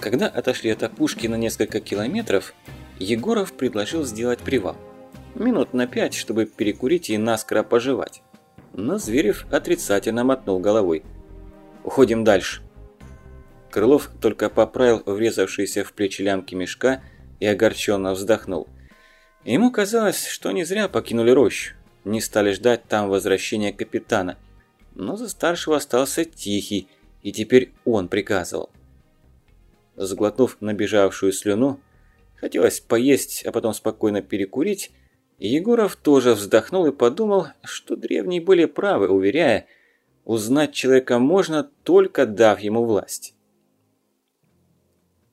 Когда отошли от опушки на несколько километров, Егоров предложил сделать привал. Минут на пять, чтобы перекурить и наскоро пожевать. Но Зверев отрицательно мотнул головой. «Уходим дальше». Крылов только поправил врезавшиеся в плечи лямки мешка и огорченно вздохнул. Ему казалось, что не зря покинули рощу, не стали ждать там возвращения капитана. Но за старшего остался тихий, и теперь он приказывал. Сглотнув набежавшую слюну, хотелось поесть, а потом спокойно перекурить, Егоров тоже вздохнул и подумал, что древние были правы, уверяя, узнать человека можно, только дав ему власть.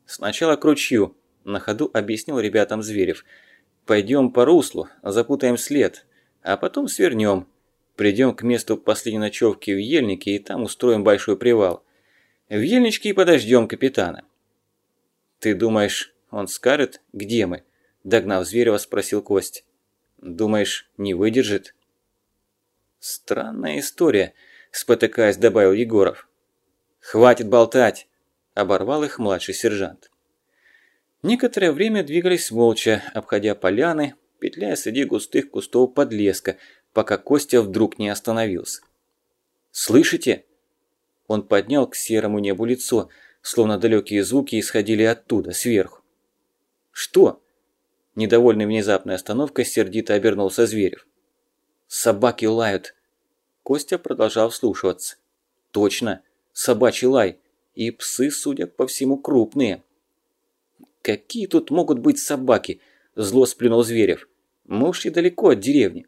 «Сначала к ручью», – на ходу объяснил ребятам Зверев. «Пойдем по руслу, запутаем след, а потом свернем. Придем к месту последней ночевки в Ельнике и там устроим большой привал. В Ельничке и подождем капитана». «Ты думаешь, он скажет, где мы?» Догнав Зверева, спросил Кость. «Думаешь, не выдержит?» «Странная история», – спотыкаясь, добавил Егоров. «Хватит болтать!» – оборвал их младший сержант. Некоторое время двигались молча, обходя поляны, петляя среди густых кустов подлеска, пока Костя вдруг не остановился. «Слышите?» Он поднял к серому небу лицо – словно далекие звуки исходили оттуда, сверху. «Что?» Недовольный внезапной остановкой сердито обернулся Зверев. «Собаки лают!» Костя продолжал вслушиваться. «Точно! Собачий лай! И псы, судя по всему, крупные!» «Какие тут могут быть собаки?» Зло сплюнул Зверев. «Мы ушли далеко от деревни».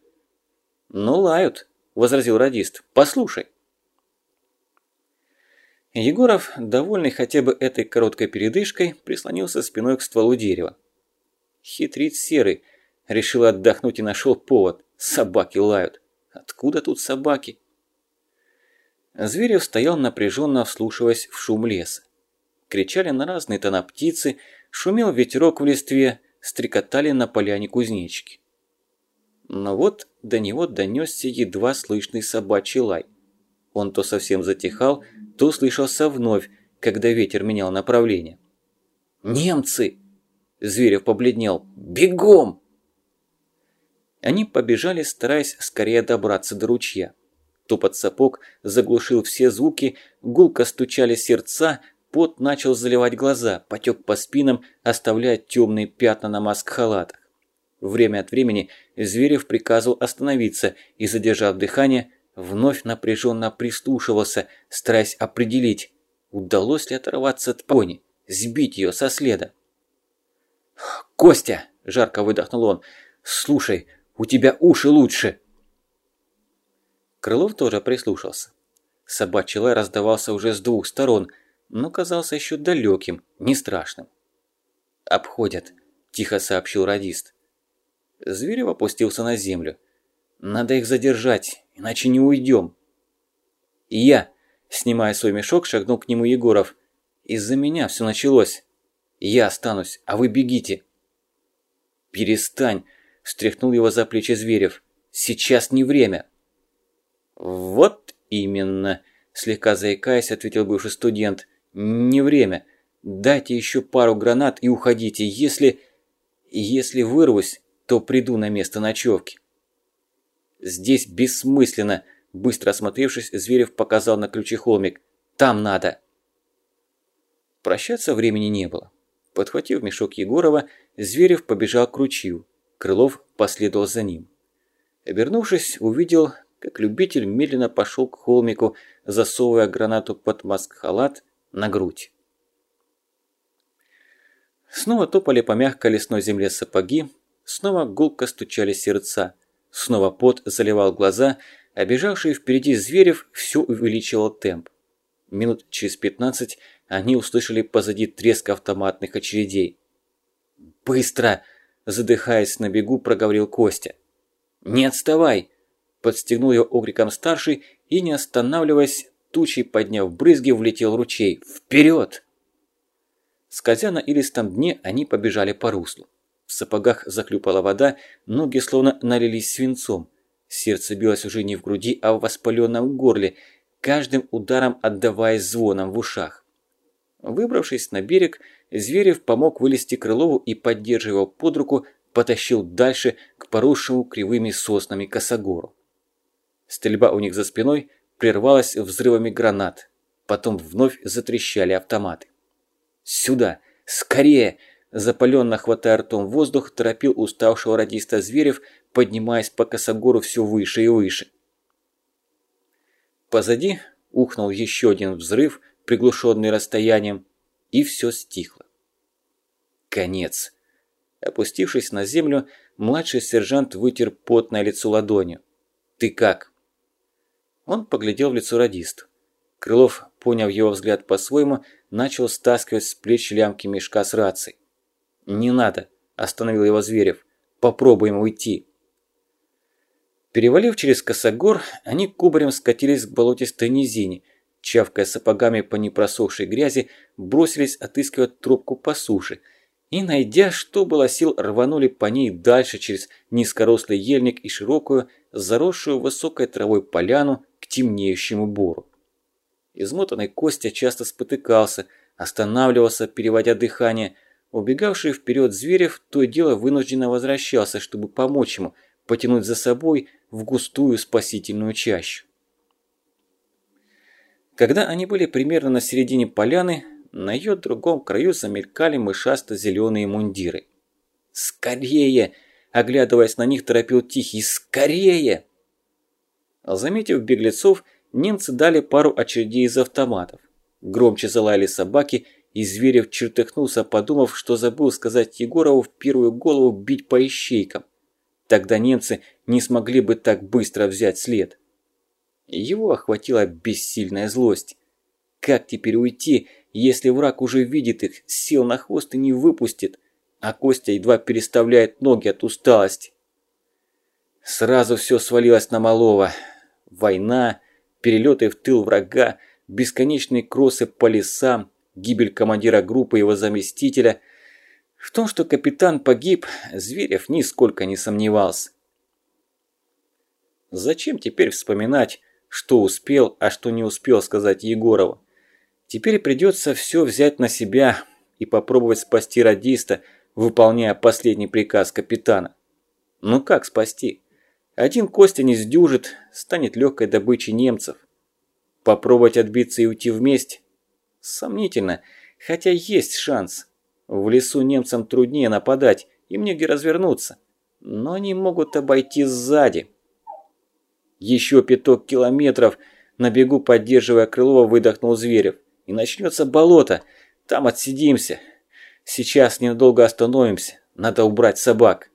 «Ну, лают», – возразил радист. «Послушай». Егоров, довольный хотя бы этой короткой передышкой, прислонился спиной к стволу дерева. Хитрит серый. Решил отдохнуть и нашел повод. Собаки лают. Откуда тут собаки? Зверев стоял напряженно вслушиваясь в шум леса. Кричали на разные тона птицы, шумел ветерок в листве, стрекотали на поляне кузнечики. Но вот до него донесся едва слышный собачий лай. Он то совсем затихал, то слышался вновь, когда ветер менял направление. «Немцы!» Зверев побледнел. «Бегом!» Они побежали, стараясь скорее добраться до ручья. Топот сапог заглушил все звуки, гулко стучали сердца, пот начал заливать глаза, потек по спинам, оставляя темные пятна на маск-халатах. Время от времени Зверев приказывал остановиться и, задержав дыхание, вновь напряженно прислушивался, стараясь определить, удалось ли оторваться от пони, сбить ее со следа. «Костя!» – жарко выдохнул он. «Слушай, у тебя уши лучше!» Крылов тоже прислушался. Собачий лай раздавался уже с двух сторон, но казался еще далеким, не страшным. «Обходят», – тихо сообщил радист. Зверев опустился на землю. «Надо их задержать, иначе не уйдем. И я, снимая свой мешок, шагнул к нему Егоров. Из-за меня все началось. Я останусь, а вы бегите. Перестань, встряхнул его за плечи Зверев. Сейчас не время. Вот именно, слегка заикаясь, ответил бывший студент. Не время. Дайте еще пару гранат и уходите. Если... Если вырвусь, то приду на место ночевки. «Здесь бессмысленно!» Быстро осмотревшись, Зверев показал на ключи холмик. «Там надо!» Прощаться времени не было. Подхватив мешок Егорова, Зверев побежал к ручью. Крылов последовал за ним. Обернувшись, увидел, как любитель медленно пошел к холмику, засовывая гранату под маск-халат на грудь. Снова топали по мягкой лесной земле сапоги, снова гулко стучали сердца – Снова пот заливал глаза, а впереди Зверев все увеличивал темп. Минут через пятнадцать они услышали позади треск автоматных очередей. «Быстро!» – задыхаясь на бегу, проговорил Костя. «Не отставай!» – подстегнул ее окриком старший и, не останавливаясь, тучей подняв брызги, влетел ручей. «Вперед!» Скользя на илистом дне, они побежали по руслу. В сапогах захлюпала вода, ноги словно налились свинцом. Сердце билось уже не в груди, а в воспаленном горле, каждым ударом отдаваясь звоном в ушах. Выбравшись на берег, Зверев помог вылезти Крылову и, поддерживая под руку, потащил дальше к поросшему кривыми соснами косогору. Стрельба у них за спиной прервалась взрывами гранат. Потом вновь затрещали автоматы. «Сюда! Скорее!» Запаленно хватая ртом воздух, торопил уставшего радиста Зверев, поднимаясь по косогору все выше и выше. Позади ухнул еще один взрыв, приглушенный расстоянием, и все стихло. Конец. Опустившись на землю, младший сержант вытер потное лицо ладонью. «Ты как?» Он поглядел в лицо радисту. Крылов, поняв его взгляд по-своему, начал стаскивать с плеч лямки мешка с рацией. «Не надо», – остановил его Зверев. «Попробуем уйти». Перевалив через косогор, они кубарем скатились к болотистой низине, чавкая сапогами по непросохшей грязи, бросились отыскивать тропку по суше и, найдя, что было сил, рванули по ней дальше через низкорослый ельник и широкую, заросшую высокой травой поляну к темнеющему бору. Измотанный Костя часто спотыкался, останавливался, переводя дыхание – Убегавший вперед Зверев то и дело вынужденно возвращался, чтобы помочь ему потянуть за собой в густую спасительную чащу. Когда они были примерно на середине поляны, на ее другом краю замелькали мышасто-зеленые мундиры. «Скорее!» – оглядываясь на них, торопил Тихий. «Скорее!» Заметив беглецов, немцы дали пару очередей из автоматов. Громче залаяли собаки – и Зверев чертыхнулся, подумав, что забыл сказать Егорову в первую голову бить по ищейкам. Тогда немцы не смогли бы так быстро взять след. Его охватила бессильная злость. Как теперь уйти, если враг уже видит их, сел на хвост и не выпустит, а Костя едва переставляет ноги от усталости? Сразу все свалилось на малого. Война, перелеты в тыл врага, бесконечные кроссы по лесам, гибель командира группы и его заместителя. В том, что капитан погиб, Зверев нисколько не сомневался. Зачем теперь вспоминать, что успел, а что не успел сказать Егорову? Теперь придется все взять на себя и попробовать спасти радиста, выполняя последний приказ капитана. Ну как спасти? Один Костя не сдюжит, станет легкой добычей немцев. Попробовать отбиться и уйти вместе? Сомнительно, хотя есть шанс. В лесу немцам труднее нападать, им негде развернуться. Но они могут обойти сзади. Еще пяток километров, на бегу поддерживая Крылова, выдохнул Зверев. И начнется болото, там отсидимся. Сейчас ненадолго остановимся, надо убрать собак.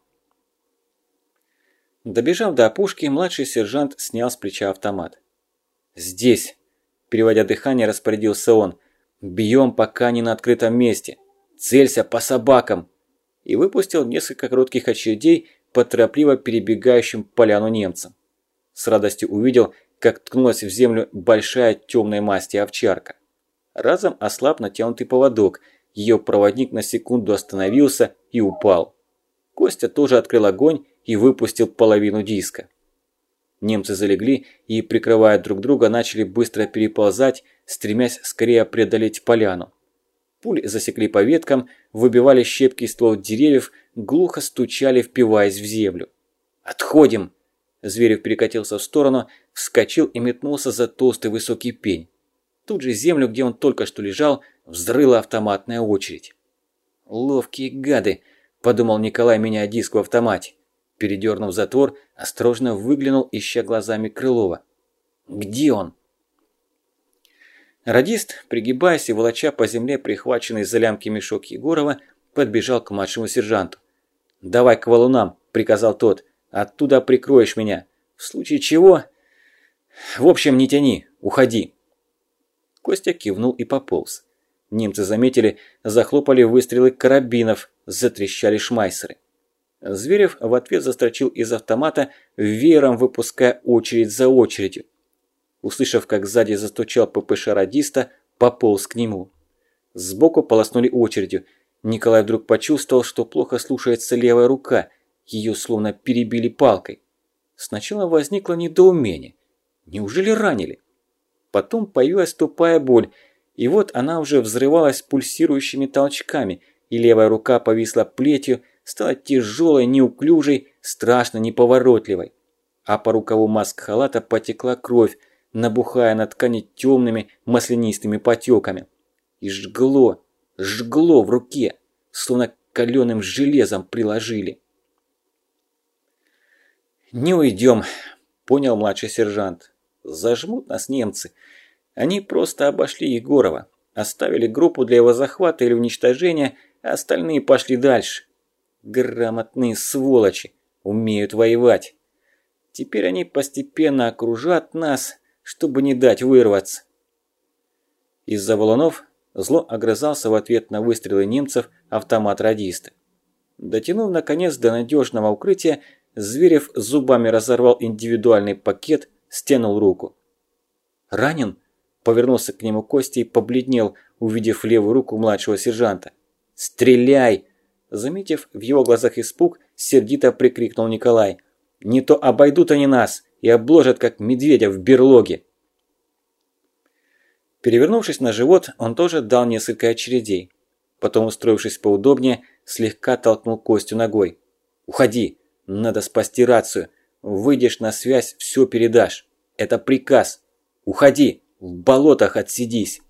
Добежав до опушки, младший сержант снял с плеча автомат. «Здесь», – переводя дыхание, распорядился он, Бьем пока не на открытом месте. Целься по собакам. И выпустил несколько коротких очередей по торопливо перебегающим поляну немцам. С радостью увидел, как ткнулась в землю большая темной масти овчарка. Разом ослаб натянутый поводок, ее проводник на секунду остановился и упал. Костя тоже открыл огонь и выпустил половину диска. Немцы залегли и, прикрывая друг друга, начали быстро переползать, стремясь скорее преодолеть поляну. Пули засекли по веткам, выбивали щепки из стволов деревьев, глухо стучали, впиваясь в землю. «Отходим!» Зверев перекатился в сторону, вскочил и метнулся за толстый высокий пень. Тут же землю, где он только что лежал, взрыла автоматная очередь. «Ловкие гады!» – подумал Николай, меняя диск в автомате. Передернув затвор, осторожно выглянул, ища глазами Крылова. «Где он?» Радист, пригибаясь и волоча по земле прихваченный за лямки мешок Егорова, подбежал к младшему сержанту. «Давай к валунам», – приказал тот. «Оттуда прикроешь меня. В случае чего...» «В общем, не тяни, уходи». Костя кивнул и пополз. Немцы заметили, захлопали выстрелы карабинов, затрещали шмайсеры. Зверев в ответ застрочил из автомата, веером выпуская очередь за очередью. Услышав, как сзади застучал ППШ радиста, пополз к нему. Сбоку полоснули очередью. Николай вдруг почувствовал, что плохо слушается левая рука, ее словно перебили палкой. Сначала возникло недоумение. Неужели ранили? Потом появилась тупая боль, И вот она уже взрывалась пульсирующими толчками, и левая рука повисла плетью, стала тяжелой, неуклюжей, страшно неповоротливой. А по рукаву маск-халата потекла кровь, набухая на ткани темными маслянистыми потеками. И жгло, жгло в руке, словно каленым железом приложили. «Не уйдем», – понял младший сержант. «Зажмут нас немцы. Они просто обошли Егорова, оставили группу для его захвата или уничтожения, а остальные пошли дальше. Грамотные сволочи, умеют воевать. Теперь они постепенно окружат нас, чтобы не дать вырваться». Из-за валунов зло огрызался в ответ на выстрелы немцев автомат радиста. Дотянув наконец до надежного укрытия, Зверев зубами разорвал индивидуальный пакет, стянул руку. «Ранен?» – повернулся к нему Костя и побледнел, увидев левую руку младшего сержанта. «Стреляй!» Заметив в его глазах испуг, сердито прикрикнул Николай. «Не то обойдут они нас и обложат, как медведя в берлоге!» Перевернувшись на живот, он тоже дал несколько очередей. Потом, устроившись поудобнее, слегка толкнул Костю ногой. «Уходи! Надо спасти рацию. Выйдешь на связь, все передашь. Это приказ. Уходи, в болотах отсидись.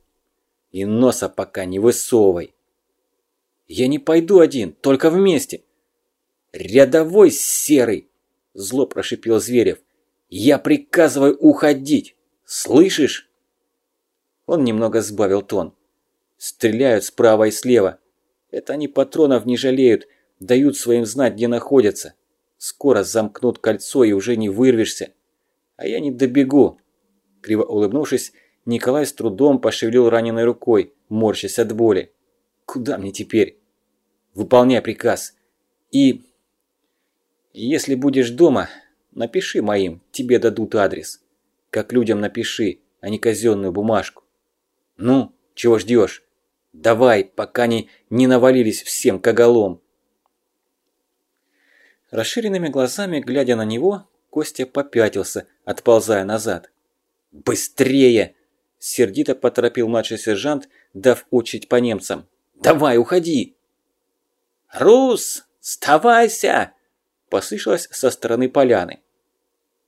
И носа пока не высовывай. Я не пойду один, только вместе. Рядовой серый, зло прошипел Зверев. Я приказываю уходить. Слышишь? Он немного сбавил тон. Стреляют справа и слева. Это они патронов не жалеют, дают своим знать, где находятся. Скоро замкнут кольцо и уже не вырвешься. А я не добегу. Криво улыбнувшись, Николай с трудом пошевелил раненой рукой, морщась от боли. Куда мне теперь? Выполняй приказ. И... Если будешь дома, напиши моим, тебе дадут адрес. Как людям напиши, а не казенную бумажку. Ну, чего ждешь? Давай, пока не, не навалились всем коголом. Расширенными глазами, глядя на него, Костя попятился, отползая назад. «Быстрее!» – сердито поторопил младший сержант, дав очередь по немцам. «Давай, уходи!» «Рус, вставайся!» – послышалось со стороны поляны.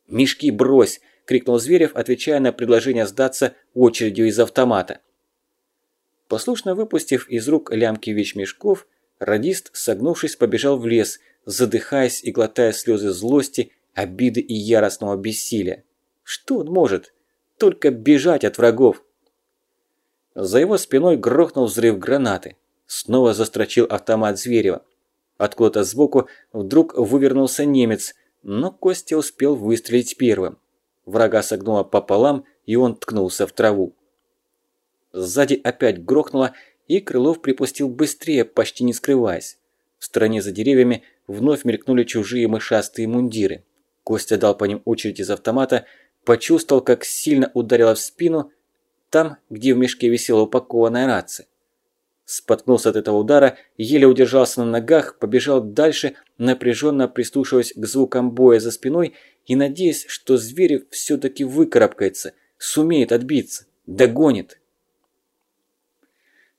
«Мешки брось!» – крикнул Зверев, отвечая на предложение сдаться очередью из автомата. Послушно выпустив из рук лямки вещмешков, радист, согнувшись, побежал в лес – задыхаясь и глотая слезы злости, обиды и яростного бессилия. Что он может? Только бежать от врагов. За его спиной грохнул взрыв гранаты. Снова застрочил автомат Зверева. Откуда-то сбоку вдруг вывернулся немец, но Костя успел выстрелить первым. Врага согнуло пополам, и он ткнулся в траву. Сзади опять грохнуло, и Крылов припустил быстрее, почти не скрываясь. В стороне за деревьями вновь мелькнули чужие мышастые мундиры. Костя дал по ним очередь из автомата, почувствовал, как сильно ударило в спину, там, где в мешке висела упакованная рация. Споткнулся от этого удара, еле удержался на ногах, побежал дальше, напряженно прислушиваясь к звукам боя за спиной и надеясь, что Зверев все-таки выкарабкается, сумеет отбиться, догонит.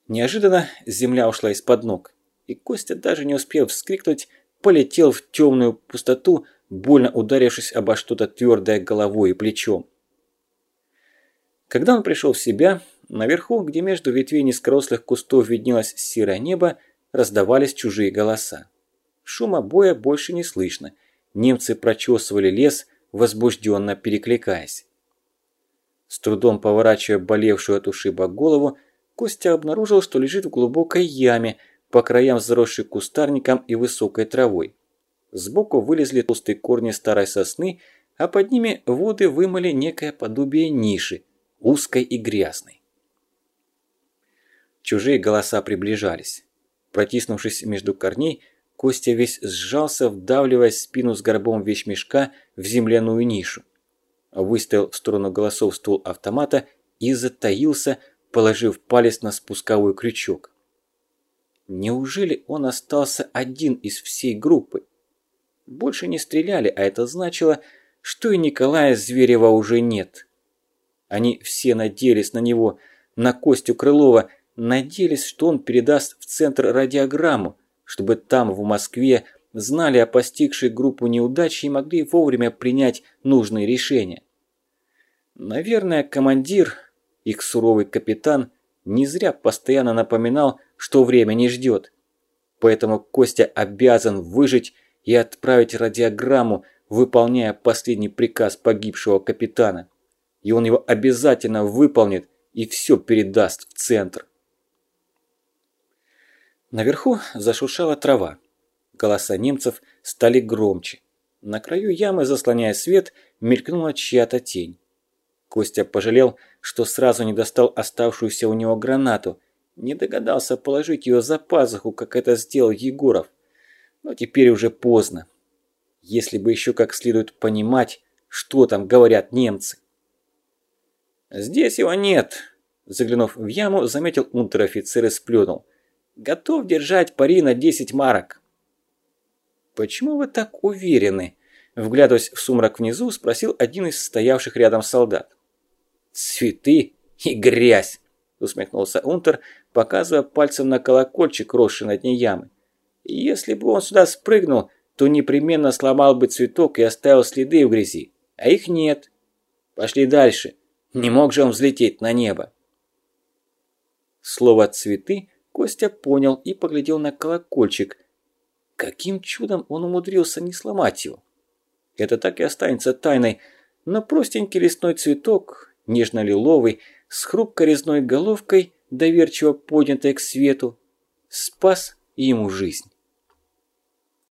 Неожиданно земля ушла из-под ног, и Костя, даже не успев вскрикнуть, полетел в темную пустоту, больно ударившись обо что-то твердое головой и плечом. Когда он пришел в себя, наверху, где между ветвей низкорослых кустов виднелось серое небо, раздавались чужие голоса. Шума боя больше не слышно. Немцы прочесывали лес, возбужденно перекликаясь. С трудом поворачивая болевшую от ушиба голову, Костя обнаружил, что лежит в глубокой яме, по краям заросшей кустарником и высокой травой. Сбоку вылезли толстые корни старой сосны, а под ними воды вымыли некое подобие ниши, узкой и грязной. Чужие голоса приближались. Протиснувшись между корней, Костя весь сжался, вдавливая спину с горбом вещмешка в земляную нишу. Выставил в сторону голосов ствол автомата и затаился, положив палец на спусковой крючок. Неужели он остался один из всей группы? Больше не стреляли, а это значило, что и Николая Зверева уже нет. Они все надеялись на него, на Костю Крылова, надеялись, что он передаст в центр радиограмму, чтобы там, в Москве, знали о постигшей группу неудачи и могли вовремя принять нужные решения. Наверное, командир, их суровый капитан, не зря постоянно напоминал, что время не ждет. Поэтому Костя обязан выжить и отправить радиограмму, выполняя последний приказ погибшего капитана. И он его обязательно выполнит и все передаст в центр. Наверху зашуршала трава. Голоса немцев стали громче. На краю ямы, заслоняя свет, мелькнула чья-то тень. Костя пожалел, что сразу не достал оставшуюся у него гранату, не догадался положить ее за пазуху, как это сделал Егоров. Но теперь уже поздно. Если бы еще как следует понимать, что там говорят немцы. «Здесь его нет», – заглянув в яму, заметил унтер-офицер и сплюнул. «Готов держать пари на 10 марок». «Почему вы так уверены?» Вглядываясь в сумрак внизу, спросил один из стоявших рядом солдат. «Цветы и грязь!» – усмехнулся Унтер, показывая пальцем на колокольчик, росший на дне ямы. «Если бы он сюда спрыгнул, то непременно сломал бы цветок и оставил следы в грязи. А их нет. Пошли дальше. Не мог же он взлететь на небо». Слово «цветы» Костя понял и поглядел на колокольчик. Каким чудом он умудрился не сломать его? Это так и останется тайной, но простенький лесной цветок, нежно-лиловый, с хрупкой резной головкой, доверчиво поднятой к свету, спас ему жизнь.